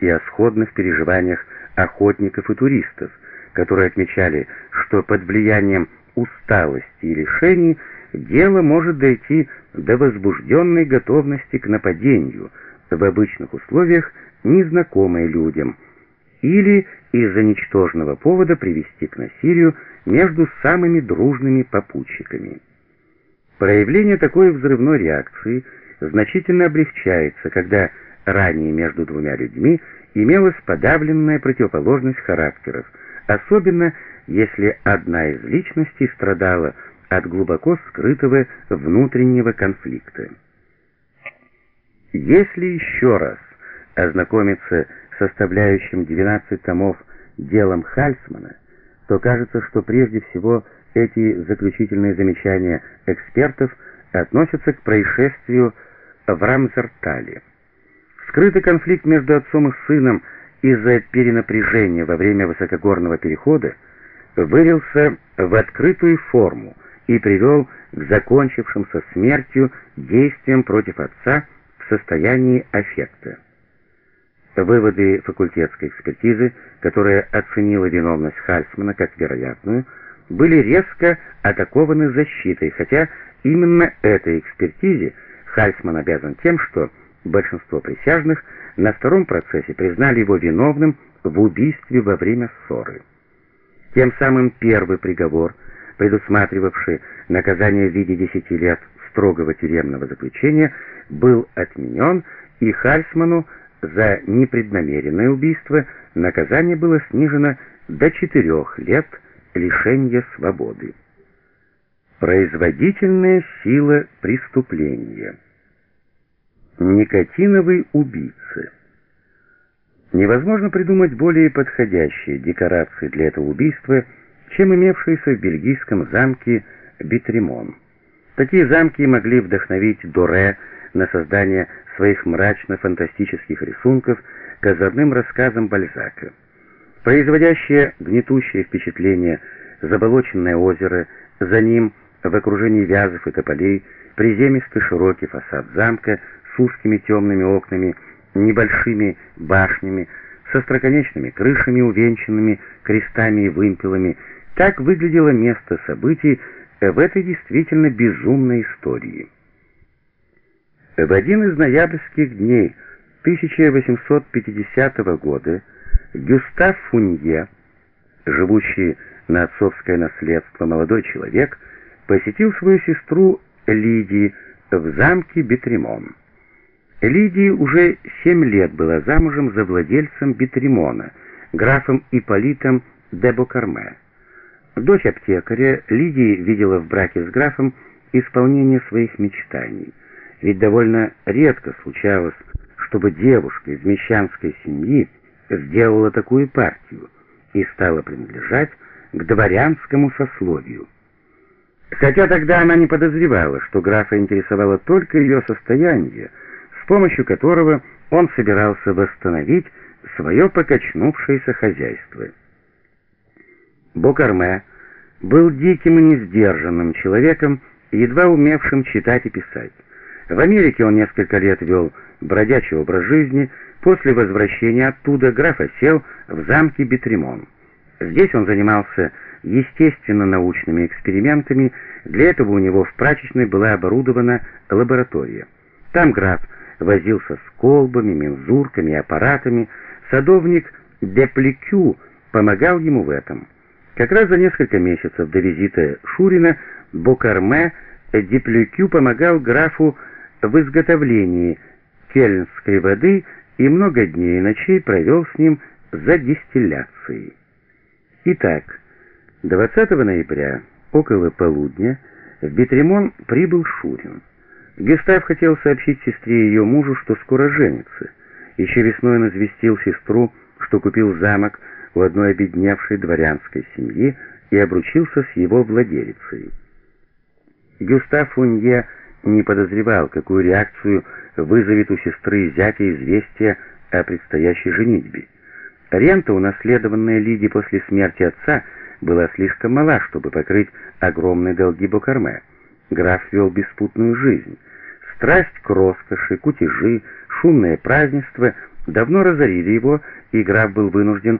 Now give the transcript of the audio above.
и о сходных переживаниях охотников и туристов, которые отмечали, что под влиянием усталости и лишений дело может дойти до возбужденной готовности к нападению в обычных условиях, незнакомой людям, или из-за ничтожного повода привести к насилию между самыми дружными попутчиками. Проявление такой взрывной реакции значительно облегчается, когда ранее между двумя людьми имелась подавленная противоположность характеров, особенно если одна из личностей страдала от глубоко скрытого внутреннего конфликта. Если еще раз ознакомиться с составляющим 12 томов делом Хальсмана, то кажется, что прежде всего эти заключительные замечания экспертов относятся к происшествию в Рамзертале. Скрытый конфликт между отцом и сыном из-за перенапряжения во время высокогорного перехода вылился в открытую форму и привел к закончившимся смертью действиям против отца в состоянии аффекта. Выводы факультетской экспертизы, которая оценила виновность Хальсмана как вероятную, были резко атакованы защитой, хотя именно этой экспертизе Хальсман обязан тем, что большинство присяжных на втором процессе признали его виновным в убийстве во время ссоры. Тем самым первый приговор, предусматривавший наказание в виде 10 лет строгого тюремного заключения, был отменен, и Хальсману за непреднамеренное убийство наказание было снижено до 4 лет лишения свободы. Производительная сила преступления Никотиновый убийца. Невозможно придумать более подходящие декорации для этого убийства, чем имевшиеся в бельгийском замке Битремон. Такие замки могли вдохновить Доре на создание своих мрачно-фантастических рисунков к озорным рассказам Бальзака. Производящее гнетущее впечатление заболоченное озеро, за ним в окружении вязов и тополей, приземистый широкий фасад замка — узкими темными окнами, небольшими башнями, со строконечными крышами, увенчанными крестами и вымпелами. Так выглядело место событий в этой действительно безумной истории. В один из ноябрьских дней 1850 года Гюстав Фунье, живущий на отцовское наследство молодой человек, посетил свою сестру Лидии в замке Бетремон. Лидия уже семь лет была замужем за владельцем Бетремона, графом Ипполитом де Бокарме. Дочь аптекаря Лидия видела в браке с графом исполнение своих мечтаний, ведь довольно редко случалось, чтобы девушка из мещанской семьи сделала такую партию и стала принадлежать к дворянскому сословию. Хотя тогда она не подозревала, что графа интересовало только ее состояние, помощью которого он собирался восстановить свое покачнувшееся хозяйство. Бокарме был диким и несдержанным человеком, едва умевшим читать и писать. В Америке он несколько лет вел бродячий образ жизни, после возвращения оттуда граф осел в замке Бетремон. Здесь он занимался естественно-научными экспериментами, для этого у него в прачечной была оборудована лаборатория. Там граф возился с колбами, мензурками и аппаратами, садовник Депликю помогал ему в этом. Как раз за несколько месяцев до визита Шурина Бокарме Депликю помогал графу в изготовлении кельнской воды и много дней и ночей провел с ним за дистилляцией. Итак, 20 ноября, около полудня, в Бетремон прибыл Шурин. Гестав хотел сообщить сестре и ее мужу, что скоро женится. Еще весной он известил сестру, что купил замок у одной обедневшей дворянской семьи и обручился с его владелицей. Гюстав Фунье не подозревал, какую реакцию вызовет у сестры и зятя известие о предстоящей женитьбе. Рента, унаследованная Лиди после смерти отца, была слишком мала, чтобы покрыть огромные долги Бокарме. Граф вел беспутную жизнь. Страсть к роскоши, кутежи, шумное празднество давно разорили его, и граф был вынужден